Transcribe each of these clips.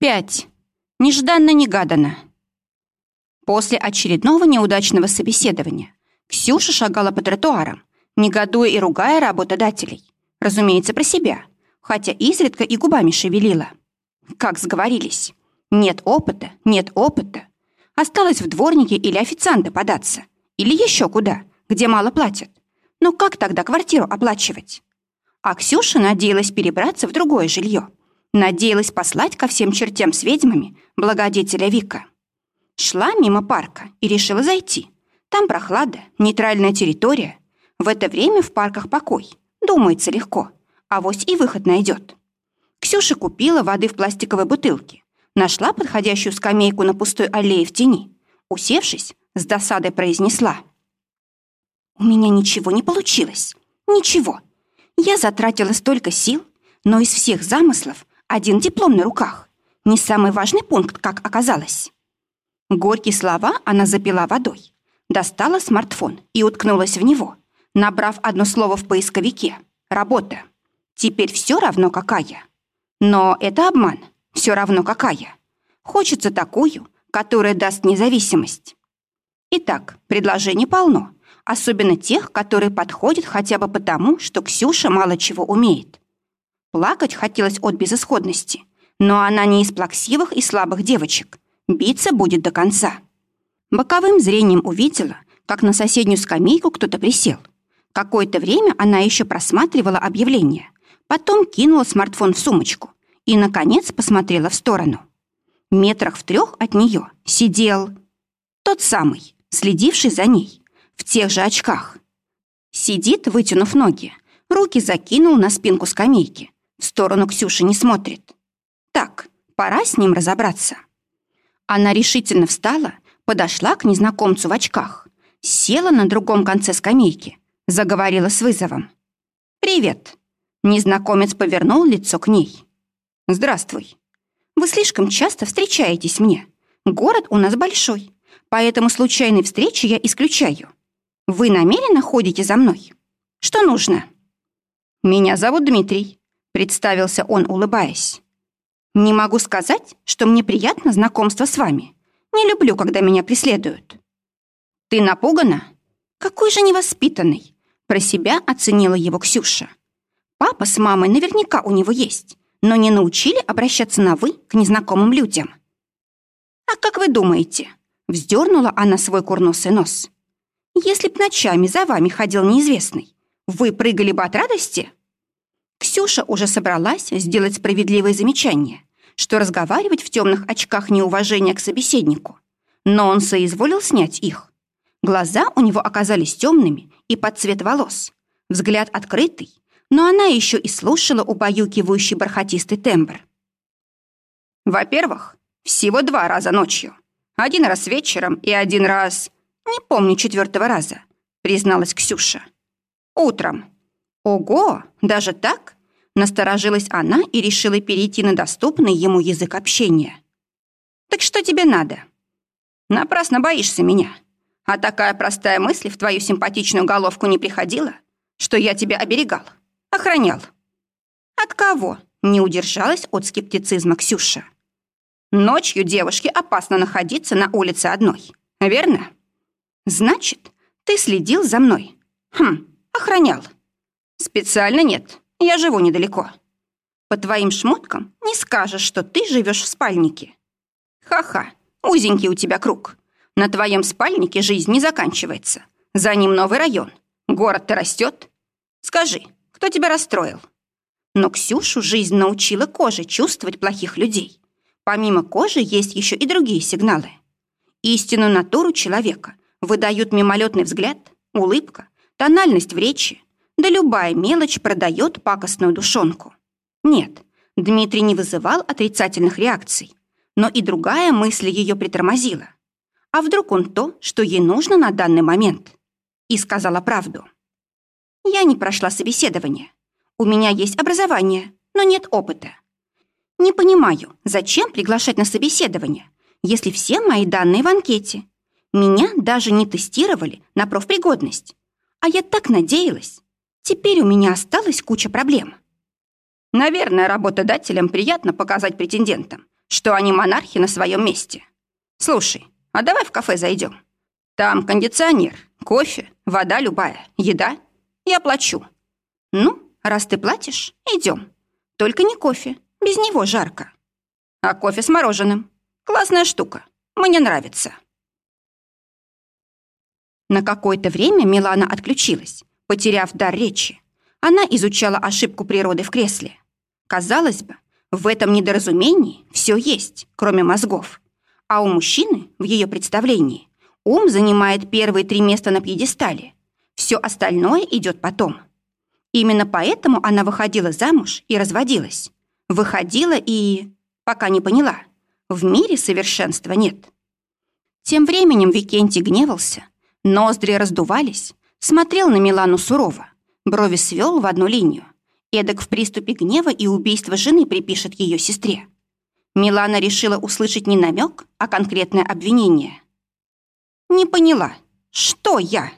Пять. Нежданно-негаданно. После очередного неудачного собеседования Ксюша шагала по тротуарам, негодуя и ругая работодателей. Разумеется, про себя, хотя изредка и губами шевелила. Как сговорились. Нет опыта, нет опыта. Осталось в дворнике или официанта податься. Или еще куда, где мало платят. Но как тогда квартиру оплачивать? А Ксюша надеялась перебраться в другое жилье. Надеялась послать ко всем чертям с ведьмами благодетеля Вика. Шла мимо парка и решила зайти. Там прохлада, нейтральная территория. В это время в парках покой. Думается легко. А вось и выход найдет. Ксюша купила воды в пластиковой бутылке. Нашла подходящую скамейку на пустой аллее в тени. Усевшись, с досадой произнесла. «У меня ничего не получилось. Ничего. Я затратила столько сил, но из всех замыслов один диплом на руках. Не самый важный пункт, как оказалось». Горькие слова она запила водой. Достала смартфон и уткнулась в него, набрав одно слово в поисковике «Работа». Теперь все равно какая. Но это обман. Все равно какая. Хочется такую, которая даст независимость. Итак, предложений полно, особенно тех, которые подходят хотя бы потому, что Ксюша мало чего умеет. Плакать хотелось от безысходности, но она не из плаксивых и слабых девочек. Биться будет до конца. Боковым зрением увидела, как на соседнюю скамейку кто-то присел. Какое-то время она еще просматривала объявление, потом кинула смартфон в сумочку и, наконец, посмотрела в сторону. Метрах в трех от нее сидел тот самый, следивший за ней, в тех же очках. Сидит, вытянув ноги, руки закинул на спинку скамейки, в сторону Ксюши не смотрит. Так, пора с ним разобраться. Она решительно встала подошла к незнакомцу в очках, села на другом конце скамейки, заговорила с вызовом. «Привет». Незнакомец повернул лицо к ней. «Здравствуй. Вы слишком часто встречаетесь мне. Город у нас большой, поэтому случайные встречи я исключаю. Вы намеренно ходите за мной? Что нужно?» «Меня зовут Дмитрий», — представился он, улыбаясь. «Не могу сказать, что мне приятно знакомство с вами. Не люблю, когда меня преследуют». «Ты напугана?» «Какой же невоспитанный!» Про себя оценила его Ксюша. «Папа с мамой наверняка у него есть, но не научили обращаться на «вы» к незнакомым людям». «А как вы думаете?» Вздернула она свой курносый нос. «Если б ночами за вами ходил неизвестный, вы прыгали бы от радости?» Ксюша уже собралась сделать справедливое замечание, что разговаривать в темных очках неуважение к собеседнику. Но он соизволил снять их. Глаза у него оказались темными и под цвет волос. Взгляд открытый, но она еще и слушала убаюкивающий бархатистый тембр. Во-первых, всего два раза ночью. Один раз вечером и один раз... Не помню четвертого раза, призналась Ксюша. Утром. Ого, даже так? Насторожилась она и решила перейти на доступный ему язык общения. «Так что тебе надо?» «Напрасно боишься меня. А такая простая мысль в твою симпатичную головку не приходила, что я тебя оберегал, охранял». «От кого?» — не удержалась от скептицизма Ксюша. «Ночью девушке опасно находиться на улице одной, верно?» «Значит, ты следил за мной?» «Хм, охранял». «Специально нет. Я живу недалеко. По твоим шмоткам не скажешь, что ты живешь в спальнике. Ха-ха, узенький у тебя круг. На твоем спальнике жизнь не заканчивается. За ним новый район. Город-то растет. Скажи, кто тебя расстроил? Но Ксюшу жизнь научила коже чувствовать плохих людей. Помимо кожи есть еще и другие сигналы. Истинную натуру человека выдают мимолетный взгляд, улыбка, тональность в речи, да любая мелочь продает пакостную душонку. Нет, Дмитрий не вызывал отрицательных реакций, но и другая мысль ее притормозила. А вдруг он то, что ей нужно на данный момент? И сказала правду. Я не прошла собеседование. У меня есть образование, но нет опыта. Не понимаю, зачем приглашать на собеседование, если все мои данные в анкете. Меня даже не тестировали на профпригодность. А я так надеялась. Теперь у меня осталась куча проблем. Наверное, работодателям приятно показать претендентам, что они монархи на своем месте. Слушай, а давай в кафе зайдем. Там кондиционер, кофе, вода любая, еда. Я плачу. Ну, раз ты платишь, идем. Только не кофе, без него жарко. А кофе с мороженым. Классная штука. Мне нравится. На какое-то время Милана отключилась, потеряв дар речи. Она изучала ошибку природы в кресле. Казалось бы, в этом недоразумении все есть, кроме мозгов. А у мужчины, в ее представлении, ум занимает первые три места на пьедестале. Все остальное идет потом. Именно поэтому она выходила замуж и разводилась. Выходила и... пока не поняла. В мире совершенства нет. Тем временем Викентий гневался, Ноздри раздувались, смотрел на Милану сурово, брови свел в одну линию. Эдак в приступе гнева и убийства жены припишет ее сестре. Милана решила услышать не намек, а конкретное обвинение. «Не поняла. Что я?»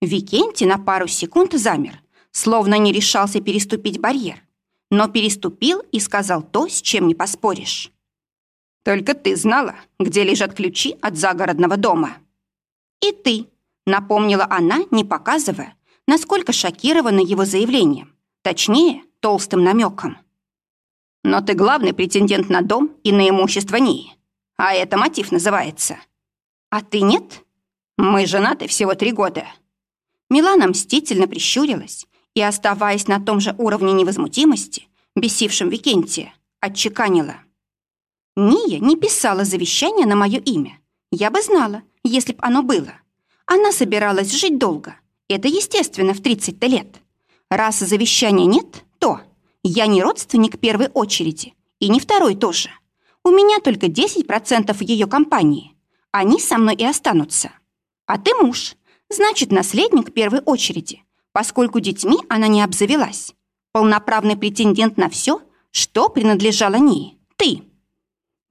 Викентий на пару секунд замер, словно не решался переступить барьер, но переступил и сказал то, с чем не поспоришь. «Только ты знала, где лежат ключи от загородного дома». «И ты», — напомнила она, не показывая, насколько шокирована его заявлением, точнее, толстым намеком. «Но ты главный претендент на дом и на имущество Нии, а это мотив называется. А ты нет? Мы женаты всего три года». Милана мстительно прищурилась и, оставаясь на том же уровне невозмутимости, бесившем Викентия, отчеканила. «Ния не писала завещание на мое имя. Я бы знала, если б оно было. Она собиралась жить долго. Это естественно в 30-то лет. Раз завещания нет, то я не родственник первой очереди, и не второй тоже. У меня только 10% в ее компании. Они со мной и останутся. А ты муж, значит, наследник первой очереди, поскольку детьми она не обзавелась. Полноправный претендент на все, что принадлежало Нии, ты.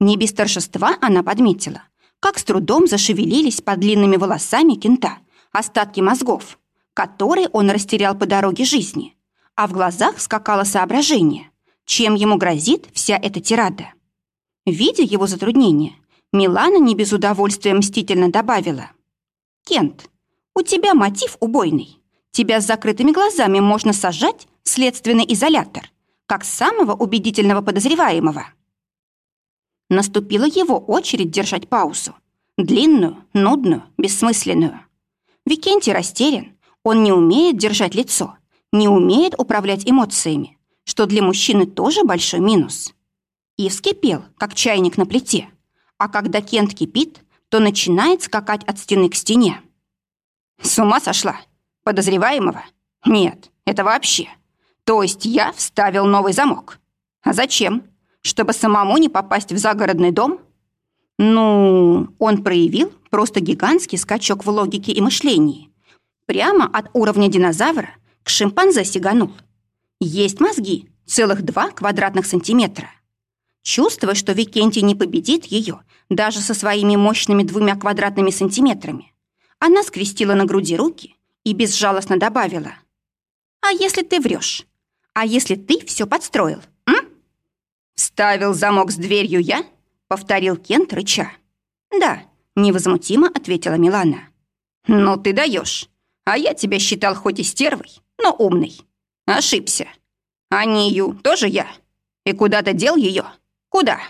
Не без торжества она подметила, как с трудом зашевелились под длинными волосами кента остатки мозгов, которые он растерял по дороге жизни, а в глазах скакало соображение, чем ему грозит вся эта тирада. Видя его затруднение, Милана не без удовольствия мстительно добавила. «Кент, у тебя мотив убойный. Тебя с закрытыми глазами можно сажать в следственный изолятор, как самого убедительного подозреваемого». Наступила его очередь держать паузу. Длинную, нудную, бессмысленную. Викентий растерян. Он не умеет держать лицо, не умеет управлять эмоциями, что для мужчины тоже большой минус. И вскипел, как чайник на плите. А когда Кент кипит, то начинает скакать от стены к стене. С ума сошла? Подозреваемого? Нет, это вообще. То есть я вставил новый замок. А зачем? Чтобы самому не попасть в загородный дом? Ну, он проявил просто гигантский скачок в логике и мышлении. Прямо от уровня динозавра к шимпанзе сиганул. Есть мозги, целых два квадратных сантиметра. Чувствуя, что Викентий не победит ее даже со своими мощными двумя квадратными сантиметрами, она скрестила на груди руки и безжалостно добавила. «А если ты врешь? А если ты все подстроил? «Вставил замок с дверью я?» — повторил Кент, рыча. «Да», — невозмутимо ответила Милана. «Ну ты даешь. А я тебя считал хоть и стервой, но умной. Ошибся. А Нию тоже я. И куда-то дел ее. Куда?»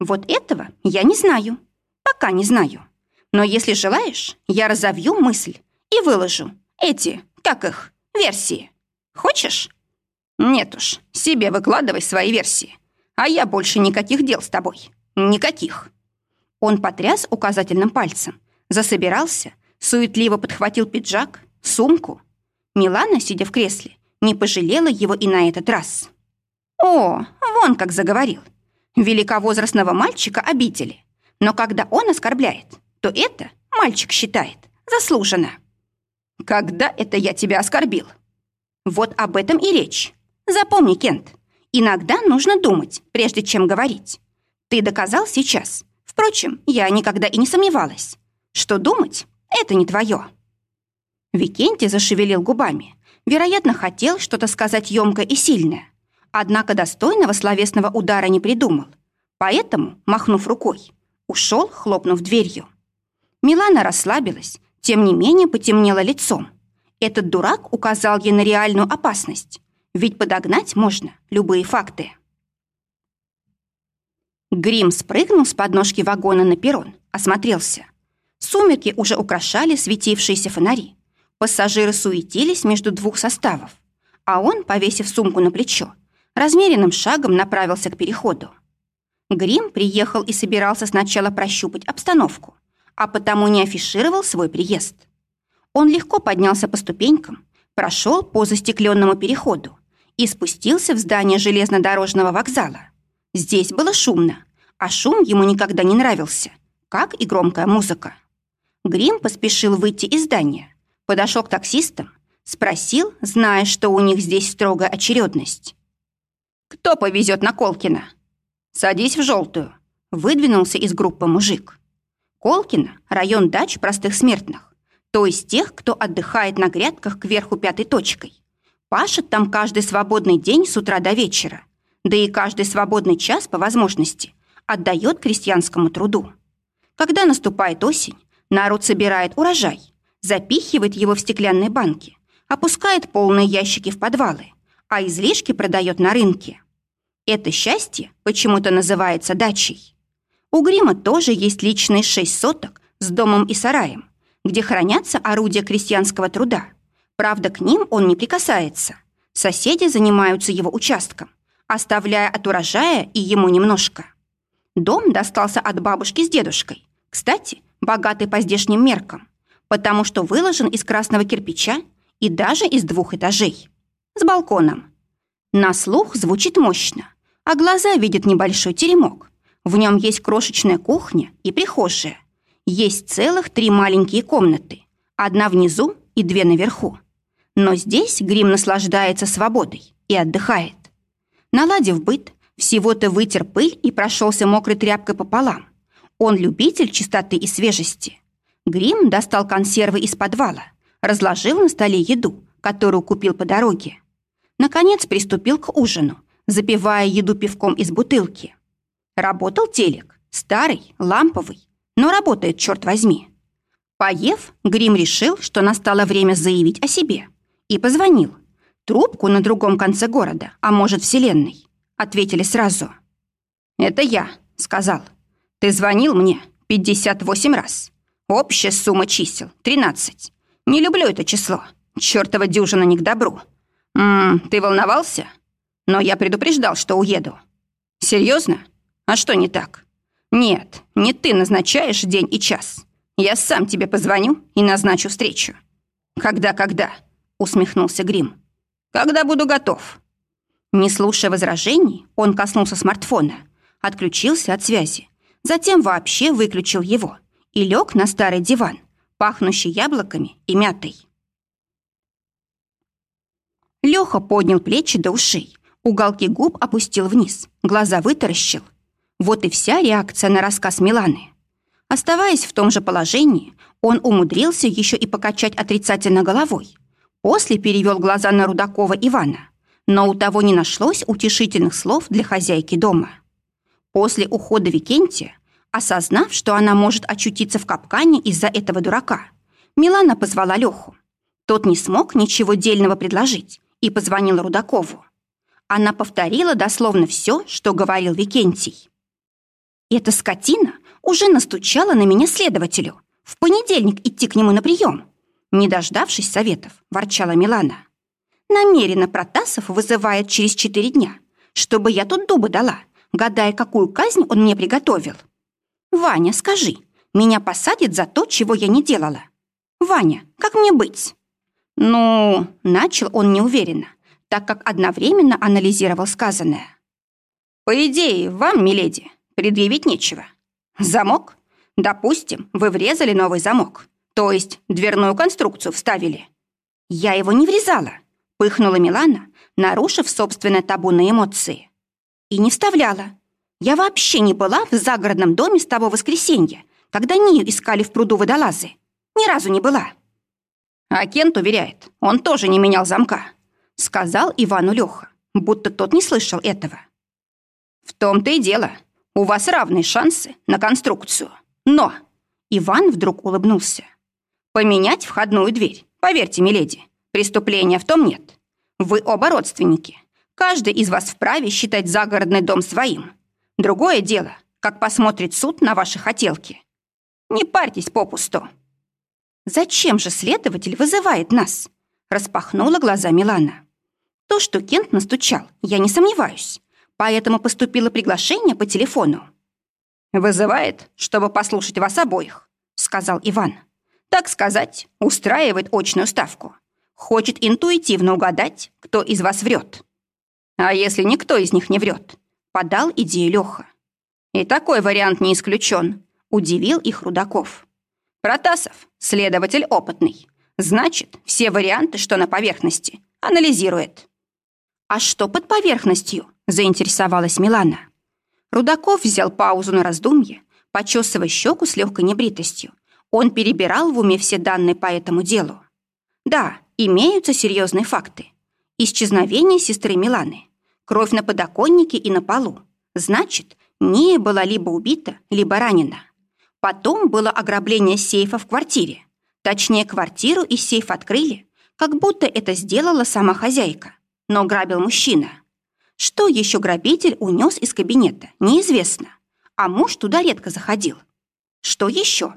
«Вот этого я не знаю. Пока не знаю. Но если желаешь, я разовью мысль и выложу эти, как их, версии. Хочешь?» «Нет уж, себе выкладывай свои версии. А я больше никаких дел с тобой. Никаких». Он потряс указательным пальцем, засобирался, суетливо подхватил пиджак, сумку. Милана, сидя в кресле, не пожалела его и на этот раз. «О, вон как заговорил. Великовозрастного мальчика обидели. Но когда он оскорбляет, то это, мальчик считает, заслуженно». «Когда это я тебя оскорбил?» «Вот об этом и речь. Запомни, Кент, Иногда нужно думать, прежде чем говорить. Ты доказал сейчас. Впрочем, я никогда и не сомневалась, что думать — это не твое. Викентий зашевелил губами. Вероятно, хотел что-то сказать ёмкое и сильное. Однако достойного словесного удара не придумал. Поэтому, махнув рукой, ушел, хлопнув дверью. Милана расслабилась, тем не менее потемнело лицом. Этот дурак указал ей на реальную опасность, ведь подогнать можно любые факты. Грим спрыгнул с подножки вагона на перрон, осмотрелся. Сумерки уже украшали светившиеся фонари. Пассажиры суетились между двух составов, а он, повесив сумку на плечо, размеренным шагом направился к переходу. Грим приехал и собирался сначала прощупать обстановку, а потому не афишировал свой приезд. Он легко поднялся по ступенькам, прошел по застекленному переходу и спустился в здание железнодорожного вокзала. Здесь было шумно, а шум ему никогда не нравился, как и громкая музыка. Грим поспешил выйти из здания, подошел к таксистам, спросил, зная, что у них здесь строгая очередность. «Кто повезет на Колкина?» «Садись в желтую», — выдвинулся из группы мужик. Колкина — район дач простых смертных, то есть тех, кто отдыхает на грядках кверху пятой точкой. Пашет там каждый свободный день с утра до вечера, да и каждый свободный час по возможности отдает крестьянскому труду. Когда наступает осень, народ собирает урожай, запихивает его в стеклянные банки, опускает полные ящики в подвалы, а излишки продает на рынке. Это счастье почему-то называется дачей. У Грима тоже есть личные шесть соток с домом и сараем, где хранятся орудия крестьянского труда. Правда, к ним он не прикасается. Соседи занимаются его участком, оставляя от урожая и ему немножко. Дом достался от бабушки с дедушкой. Кстати, богатый по здешним меркам, потому что выложен из красного кирпича и даже из двух этажей. С балконом. На слух звучит мощно, а глаза видят небольшой теремок. В нем есть крошечная кухня и прихожая. Есть целых три маленькие комнаты. Одна внизу и две наверху. Но здесь Грим наслаждается свободой и отдыхает. Наладив быт, всего-то вытер пыль и прошелся мокрой тряпкой пополам. Он любитель чистоты и свежести. Грим достал консервы из подвала, разложил на столе еду, которую купил по дороге. Наконец приступил к ужину, запивая еду пивком из бутылки. Работал телек, старый, ламповый, но работает, черт возьми. Поев, Грим решил, что настало время заявить о себе, и позвонил. Трубку на другом конце города, а может, вселенной. Ответили сразу. «Это я», — сказал. «Ты звонил мне 58 раз. Общая сумма чисел — 13. Не люблю это число. Чёртова дюжина не к добру. М -м, ты волновался? Но я предупреждал, что уеду. Серьезно? А что не так? Нет, не ты назначаешь день и час. Я сам тебе позвоню и назначу встречу. Когда-когда? Усмехнулся Грим. Когда буду готов. Не слушая возражений, он коснулся смартфона, отключился от связи, затем вообще выключил его и лег на старый диван, пахнущий яблоками и мятой. Леха поднял плечи до ушей, уголки губ опустил вниз, глаза вытаращил. Вот и вся реакция на рассказ Миланы. Оставаясь в том же положении, он умудрился еще и покачать отрицательно головой. После перевел глаза на Рудакова Ивана, но у того не нашлось утешительных слов для хозяйки дома. После ухода Викентия, осознав, что она может очутиться в капкане из-за этого дурака, Милана позвала Леху. Тот не смог ничего дельного предложить, и позвонила Рудакову. Она повторила дословно все, что говорил Викентий. «Эта скотина уже настучала на меня следователю. В понедельник идти к нему на прием». Не дождавшись советов, ворчала Милана. «Намеренно Протасов вызывает через четыре дня, чтобы я тут дубы дала, гадая, какую казнь он мне приготовил. Ваня, скажи, меня посадят за то, чего я не делала. Ваня, как мне быть?» Ну, начал он неуверенно, так как одновременно анализировал сказанное. По идее, вам, миледи, предъявить нечего. Замок? Допустим, вы врезали новый замок, то есть дверную конструкцию вставили. Я его не врезала, пыхнула Милана, нарушив собственное табу на эмоции. И не вставляла. Я вообще не была в загородном доме с того воскресенья, когда Нию искали в пруду водолазы. Ни разу не была. А Кент уверяет, он тоже не менял замка», — сказал Ивану Леха, будто тот не слышал этого. «В том-то и дело. У вас равные шансы на конструкцию. Но...» Иван вдруг улыбнулся. «Поменять входную дверь, поверьте, миледи, преступления в том нет. Вы оба родственники. Каждый из вас вправе считать загородный дом своим. Другое дело, как посмотрит суд на ваши хотелки. Не парьтесь попусту». «Зачем же следователь вызывает нас?» Распахнула глаза Милана. То, что Кент настучал, я не сомневаюсь. Поэтому поступило приглашение по телефону. «Вызывает, чтобы послушать вас обоих», — сказал Иван. «Так сказать, устраивает очную ставку. Хочет интуитивно угадать, кто из вас врет». «А если никто из них не врет?» — подал идею Леха. «И такой вариант не исключен», — удивил их Рудаков. «Протасов, следователь опытный. Значит, все варианты, что на поверхности, анализирует». «А что под поверхностью?» — заинтересовалась Милана. Рудаков взял паузу на раздумье, почесывая щеку с легкой небритостью. Он перебирал в уме все данные по этому делу. Да, имеются серьезные факты. Исчезновение сестры Миланы. Кровь на подоконнике и на полу. Значит, Ния была либо убита, либо ранена. Потом было ограбление сейфа в квартире. Точнее, квартиру и сейф открыли, как будто это сделала сама хозяйка. Но грабил мужчина. Что еще грабитель унес из кабинета, неизвестно. А муж туда редко заходил. Что еще?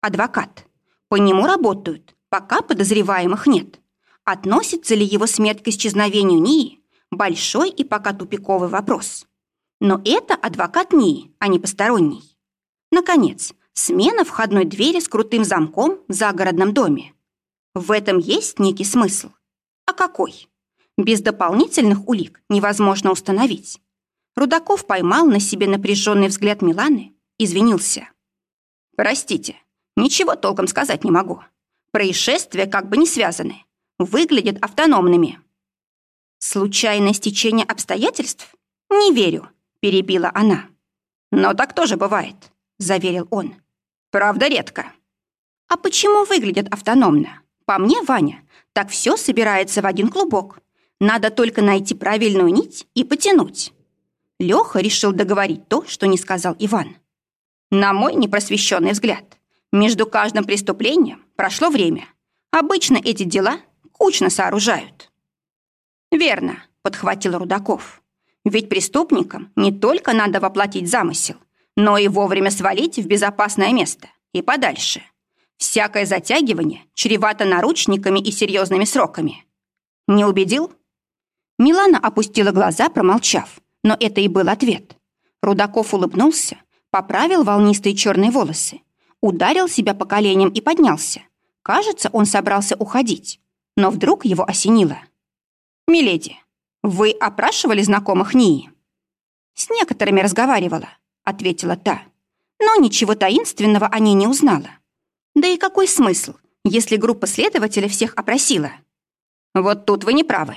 Адвокат. По нему работают, пока подозреваемых нет. Относится ли его смерть к исчезновению Нии? Большой и пока тупиковый вопрос. Но это адвокат Нии, а не посторонний. Наконец, смена входной двери с крутым замком в загородном доме. В этом есть некий смысл. А какой? Без дополнительных улик невозможно установить. Рудаков поймал на себе напряженный взгляд Миланы, извинился. «Простите, ничего толком сказать не могу. Происшествия как бы не связаны, выглядят автономными». «Случайное стечение обстоятельств? Не верю», — перебила она. «Но так тоже бывает», — заверил он. «Правда, редко». «А почему выглядят автономно? По мне, Ваня, так все собирается в один клубок. Надо только найти правильную нить и потянуть». Леха решил договорить то, что не сказал Иван. На мой непросвещенный взгляд, между каждым преступлением прошло время. Обычно эти дела кучно сооружают. «Верно», — подхватил Рудаков. «Ведь преступникам не только надо воплотить замысел, но и вовремя свалить в безопасное место и подальше. Всякое затягивание чревато наручниками и серьезными сроками. Не убедил?» Милана опустила глаза, промолчав, но это и был ответ. Рудаков улыбнулся, поправил волнистые черные волосы, ударил себя по коленям и поднялся. Кажется, он собрался уходить, но вдруг его осенило. «Миледи, вы опрашивали знакомых Нии?» «С некоторыми разговаривала», — ответила та. «Но ничего таинственного о ней не узнала. Да и какой смысл, если группа следователей всех опросила?» «Вот тут вы не правы.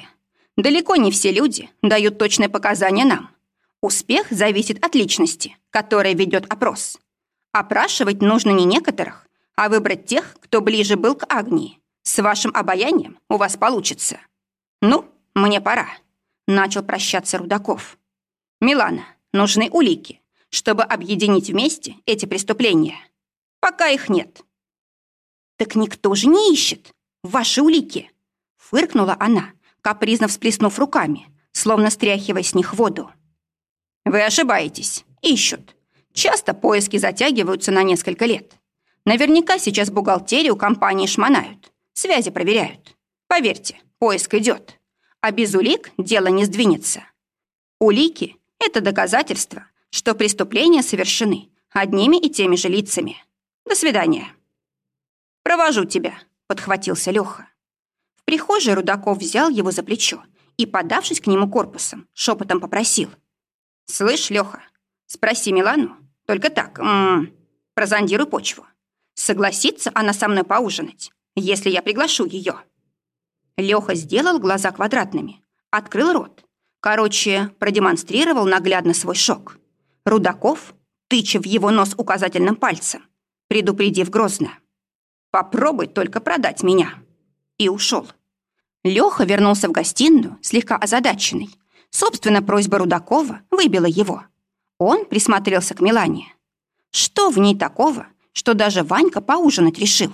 Далеко не все люди дают точные показания нам. Успех зависит от личности, которая ведет опрос. Опрашивать нужно не некоторых, а выбрать тех, кто ближе был к Агнии. С вашим обаянием у вас получится. Ну, мне пора. Начал прощаться Рудаков. Милана, нужны улики, чтобы объединить вместе эти преступления. Пока их нет. Так никто же не ищет. Ваши улики. Фыркнула она, капризно всплеснув руками, словно стряхивая с них воду. «Вы ошибаетесь. Ищут. Часто поиски затягиваются на несколько лет. Наверняка сейчас бухгалтерию компании шмонают, связи проверяют. Поверьте, поиск идет. А без улик дело не сдвинется. Улики — это доказательство, что преступления совершены одними и теми же лицами. До свидания. «Провожу тебя», — подхватился Леха. В прихожей Рудаков взял его за плечо и, подавшись к нему корпусом, шепотом попросил. «Слышь, Леха, спроси Милану, только так, м -м, прозондируй почву. Согласится она со мной поужинать, если я приглашу ее?» Леха сделал глаза квадратными, открыл рот. Короче, продемонстрировал наглядно свой шок. Рудаков, тыча в его нос указательным пальцем, предупредив грозно. «Попробуй только продать меня» и ушел. Леха вернулся в гостиную, слегка озадаченный. Собственно, просьба Рудакова выбила его. Он присмотрелся к Милане. Что в ней такого, что даже Ванька поужинать решил?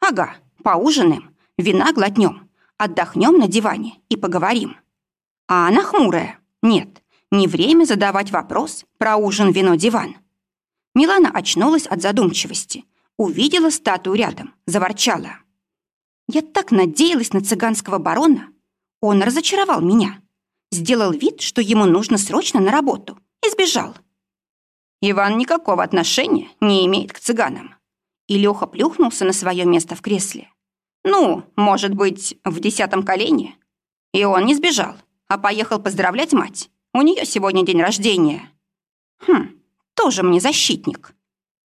Ага, поужинаем, вина глотнем, отдохнем на диване и поговорим. А она хмурая. Нет, не время задавать вопрос про ужин, вино, диван. Милана очнулась от задумчивости, увидела статую рядом, заворчала. Я так надеялась на цыганского барона. Он разочаровал меня. Сделал вид, что ему нужно срочно на работу, и сбежал. Иван никакого отношения не имеет к цыганам. И Леха плюхнулся на свое место в кресле. Ну, может быть, в десятом колене. И он не сбежал, а поехал поздравлять мать. У нее сегодня день рождения. Хм, тоже мне защитник.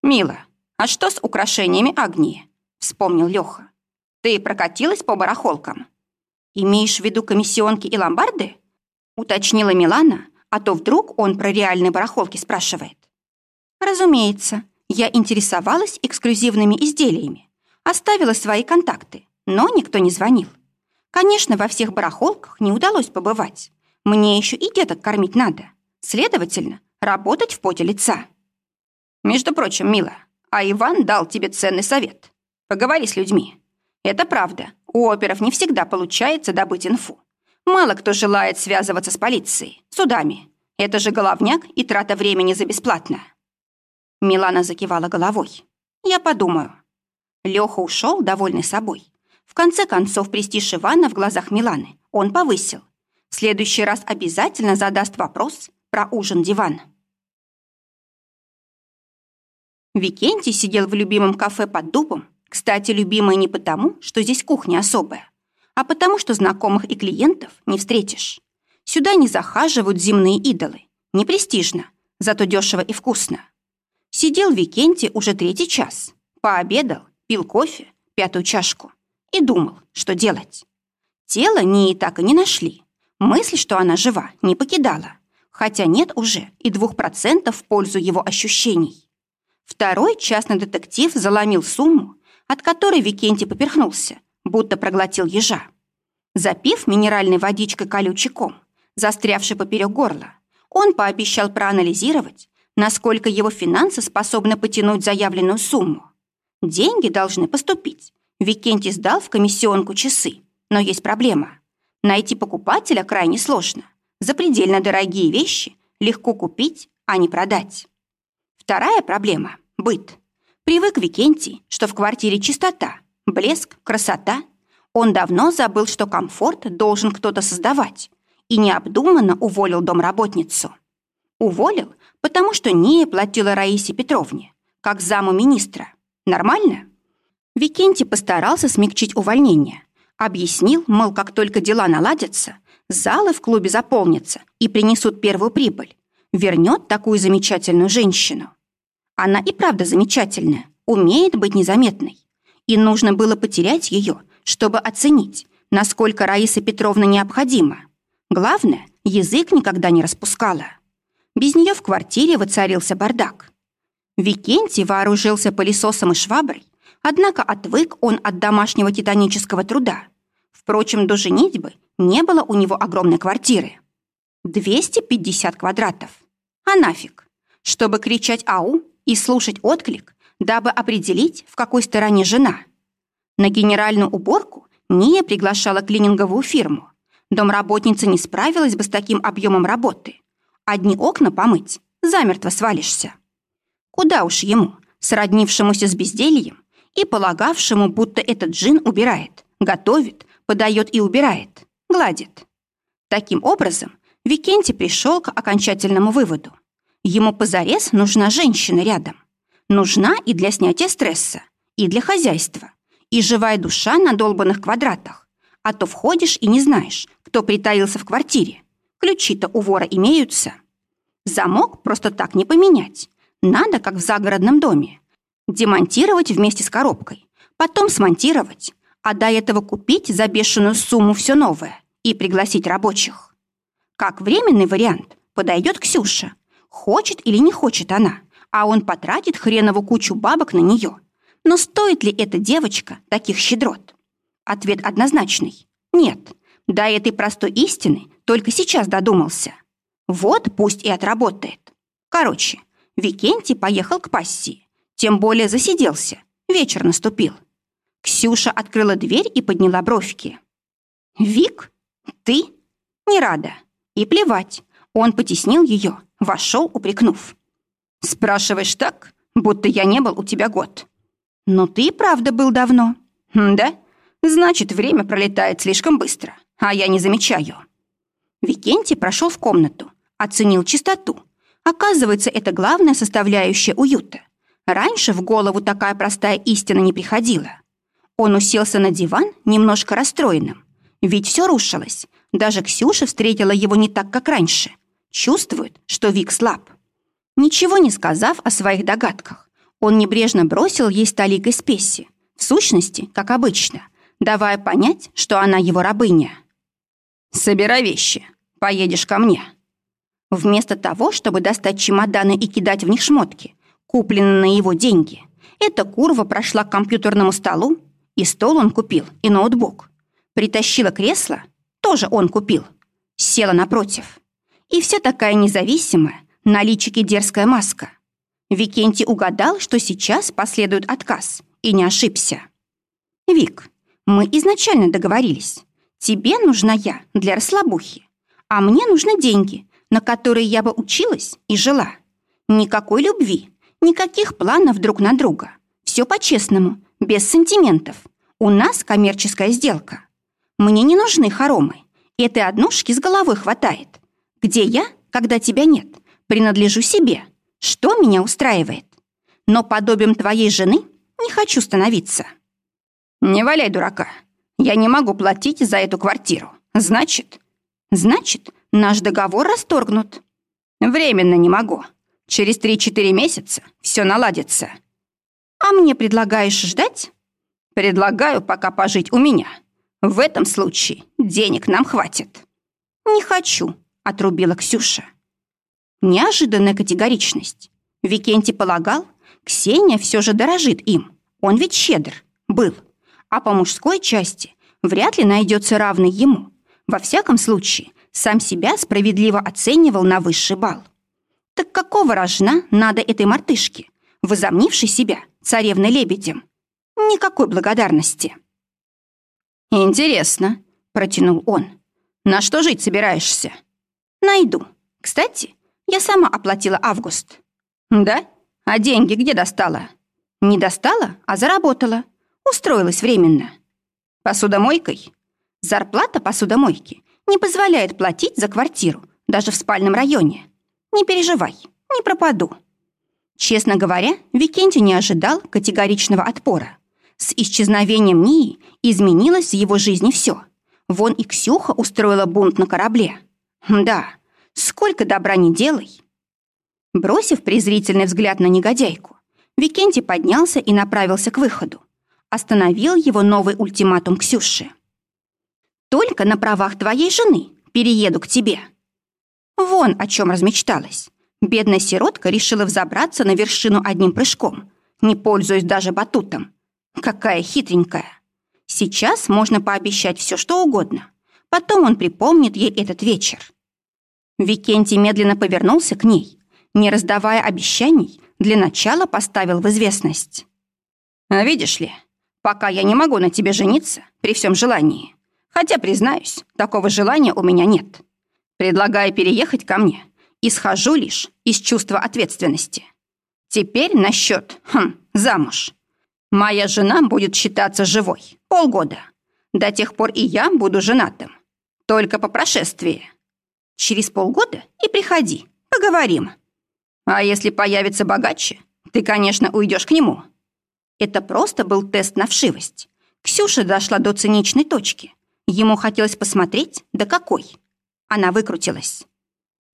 Мила, а что с украшениями Агнии? Вспомнил Леха. Ты прокатилась по барахолкам? Имеешь в виду комиссионки и ломбарды? Уточнила Милана, а то вдруг он про реальные барахолки спрашивает. Разумеется, я интересовалась эксклюзивными изделиями, оставила свои контакты, но никто не звонил. Конечно, во всех барахолках не удалось побывать. Мне еще и деток кормить надо. Следовательно, работать в поте лица. Между прочим, Мила, а Иван дал тебе ценный совет. Поговори с людьми. Это правда. У оперов не всегда получается добыть инфу. Мало кто желает связываться с полицией, судами. Это же головняк и трата времени за бесплатно. Милана закивала головой. «Я подумаю». Леха ушел, довольный собой. В конце концов, престиж Ивана в глазах Миланы он повысил. В следующий раз обязательно задаст вопрос про ужин-диван. Викентий сидел в любимом кафе под дубом. Кстати, любимое не потому, что здесь кухня особая, а потому, что знакомых и клиентов не встретишь. Сюда не захаживают земные идолы. Не престижно, зато дешево и вкусно. Сидел Викентий уже третий час. Пообедал, пил кофе, пятую чашку. И думал, что делать. Тело не и так и не нашли. Мысль, что она жива, не покидала. Хотя нет уже и двух процентов в пользу его ощущений. Второй частный детектив заломил сумму, от которой Викентий поперхнулся, будто проглотил ежа. Запив минеральной водичкой колючий ком, застрявший поперек горла, он пообещал проанализировать, насколько его финансы способны потянуть заявленную сумму. Деньги должны поступить. Викентий сдал в комиссионку часы, но есть проблема. Найти покупателя крайне сложно. Запредельно дорогие вещи легко купить, а не продать. Вторая проблема – быт. Привык Викентий, что в квартире чистота, блеск, красота. Он давно забыл, что комфорт должен кто-то создавать, и необдуманно уволил домработницу. Уволил, потому что не платила Раисе Петровне, как заму министра. Нормально? Викентий постарался смягчить увольнение. Объяснил, мол, как только дела наладятся, залы в клубе заполнятся и принесут первую прибыль. Вернет такую замечательную женщину. Она и правда замечательная, умеет быть незаметной. И нужно было потерять ее, чтобы оценить, насколько Раиса Петровна необходима. Главное, язык никогда не распускала. Без нее в квартире воцарился бардак. Викентий вооружился пылесосом и шваброй, однако отвык он от домашнего титанического труда. Впрочем, до женитьбы не было у него огромной квартиры. 250 квадратов. А нафиг? Чтобы кричать «ау» и слушать отклик, дабы определить, в какой стороне жена. На генеральную уборку Ния приглашала клининговую фирму. Домработница не справилась бы с таким объемом работы. Одни окна помыть, замертво свалишься. Куда уж ему, сроднившемуся с бездельем и полагавшему, будто этот джин убирает, готовит, подает и убирает, гладит. Таким образом, Викентий пришел к окончательному выводу. Ему позарез нужна женщина рядом. Нужна и для снятия стресса, и для хозяйства, и живая душа на долбанных квадратах. А то входишь и не знаешь, кто притаился в квартире, Ключи-то у вора имеются. Замок просто так не поменять. Надо, как в загородном доме. Демонтировать вместе с коробкой, потом смонтировать, а до этого купить за бешеную сумму все новое и пригласить рабочих. Как временный вариант подойдет Ксюша. Хочет или не хочет она, а он потратит хренову кучу бабок на нее. Но стоит ли эта девочка таких щедрот? Ответ однозначный. Нет. До этой простой истины только сейчас додумался. Вот пусть и отработает. Короче, Викентий поехал к пассии, тем более засиделся, вечер наступил. Ксюша открыла дверь и подняла бровки. «Вик, ты?» «Не рада. И плевать». Он потеснил ее, вошел, упрекнув. «Спрашиваешь так, будто я не был у тебя год». «Но ты и правда был давно». «Да? Значит, время пролетает слишком быстро, а я не замечаю». Викентий прошел в комнату, оценил чистоту. Оказывается, это главная составляющая уюта. Раньше в голову такая простая истина не приходила. Он уселся на диван, немножко расстроенным. Ведь все рушилось. Даже Ксюша встретила его не так, как раньше. Чувствует, что Вик слаб. Ничего не сказав о своих догадках, он небрежно бросил ей столикой спеси. В сущности, как обычно, давая понять, что она его рабыня. «Собирай вещи. Поедешь ко мне». Вместо того, чтобы достать чемоданы и кидать в них шмотки, купленные на его деньги, эта курва прошла к компьютерному столу, и стол он купил, и ноутбук. Притащила кресло, тоже он купил. Села напротив. И вся такая независимая, на личике дерзкая маска. Викентий угадал, что сейчас последует отказ, и не ошибся. «Вик, мы изначально договорились. Тебе нужна я для расслабухи, а мне нужны деньги, на которые я бы училась и жила. Никакой любви, никаких планов друг на друга. Все по-честному, без сантиментов. У нас коммерческая сделка. Мне не нужны хоромы. Этой однушки с головой хватает. Где я, когда тебя нет, принадлежу себе. Что меня устраивает? Но подобием твоей жены не хочу становиться. Не валяй дурака. Я не могу платить за эту квартиру. Значит... Значит, наш договор расторгнут. Временно не могу. Через 3-4 месяца все наладится. А мне предлагаешь ждать? Предлагаю пока пожить у меня. В этом случае денег нам хватит. Не хочу, отрубила Ксюша. Неожиданная категоричность. Викентий полагал, Ксения все же дорожит им. Он ведь щедр. Был. А по мужской части вряд ли найдется равный ему. Во всяком случае, сам себя справедливо оценивал на высший балл. Так какого рожна надо этой мартышке, возомнившей себя царевной-лебедем? Никакой благодарности. «Интересно», — протянул он. «На что жить собираешься?» «Найду. Кстати, я сама оплатила август». «Да? А деньги где достала?» «Не достала, а заработала. Устроилась временно». «Посудомойкой?» «Зарплата посудомойки не позволяет платить за квартиру, даже в спальном районе. Не переживай, не пропаду». Честно говоря, Викентий не ожидал категоричного отпора. С исчезновением Нии изменилось в его жизни все. Вон и Ксюха устроила бунт на корабле. Да, сколько добра не делай. Бросив презрительный взгляд на негодяйку, Викентий поднялся и направился к выходу. Остановил его новый ультиматум Ксюши. «Только на правах твоей жены перееду к тебе». Вон о чем размечталась. Бедная сиротка решила взобраться на вершину одним прыжком, не пользуясь даже батутом. Какая хитренькая. Сейчас можно пообещать все, что угодно. Потом он припомнит ей этот вечер. Викентий медленно повернулся к ней. Не раздавая обещаний, для начала поставил в известность. «А видишь ли, пока я не могу на тебе жениться при всем желании. Хотя, признаюсь, такого желания у меня нет. Предлагаю переехать ко мне и схожу лишь из чувства ответственности. Теперь насчет, хм, замуж. Моя жена будет считаться живой полгода. До тех пор и я буду женатым. Только по прошествии. Через полгода и приходи, поговорим. А если появится богаче, ты, конечно, уйдешь к нему. Это просто был тест на вшивость. Ксюша дошла до циничной точки. Ему хотелось посмотреть, до какой. Она выкрутилась.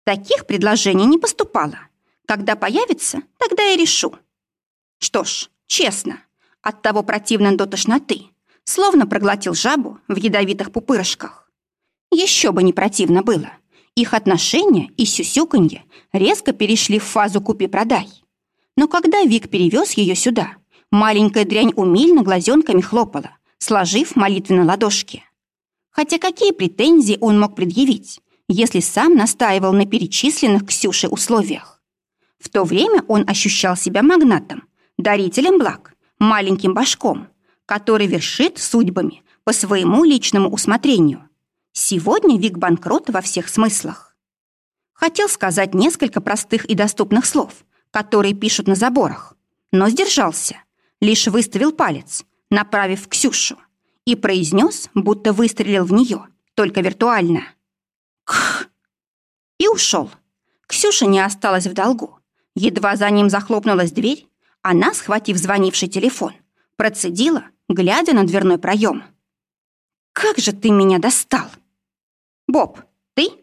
Таких предложений не поступало. Когда появится, тогда и решу. Что ж, честно, Оттого противно до тошноты, словно проглотил жабу в ядовитых пупырышках. Еще бы не противно было. Их отношения и сюсюканье резко перешли в фазу «купи-продай». Но когда Вик перевез ее сюда, маленькая дрянь умильно глазенками хлопала, сложив молитвенно ладошки. Хотя какие претензии он мог предъявить, если сам настаивал на перечисленных Ксюше условиях? В то время он ощущал себя магнатом, дарителем благ, маленьким башком, который вершит судьбами по своему личному усмотрению. Сегодня Вик банкрот во всех смыслах. Хотел сказать несколько простых и доступных слов, которые пишут на заборах, но сдержался, лишь выставил палец, направив Ксюшу, и произнес, будто выстрелил в нее, только виртуально. Кх! И ушел. Ксюша не осталась в долгу. Едва за ним захлопнулась дверь, она, схватив звонивший телефон, процедила, глядя на дверной проем. «Как же ты меня достал!» «Боб, ты?»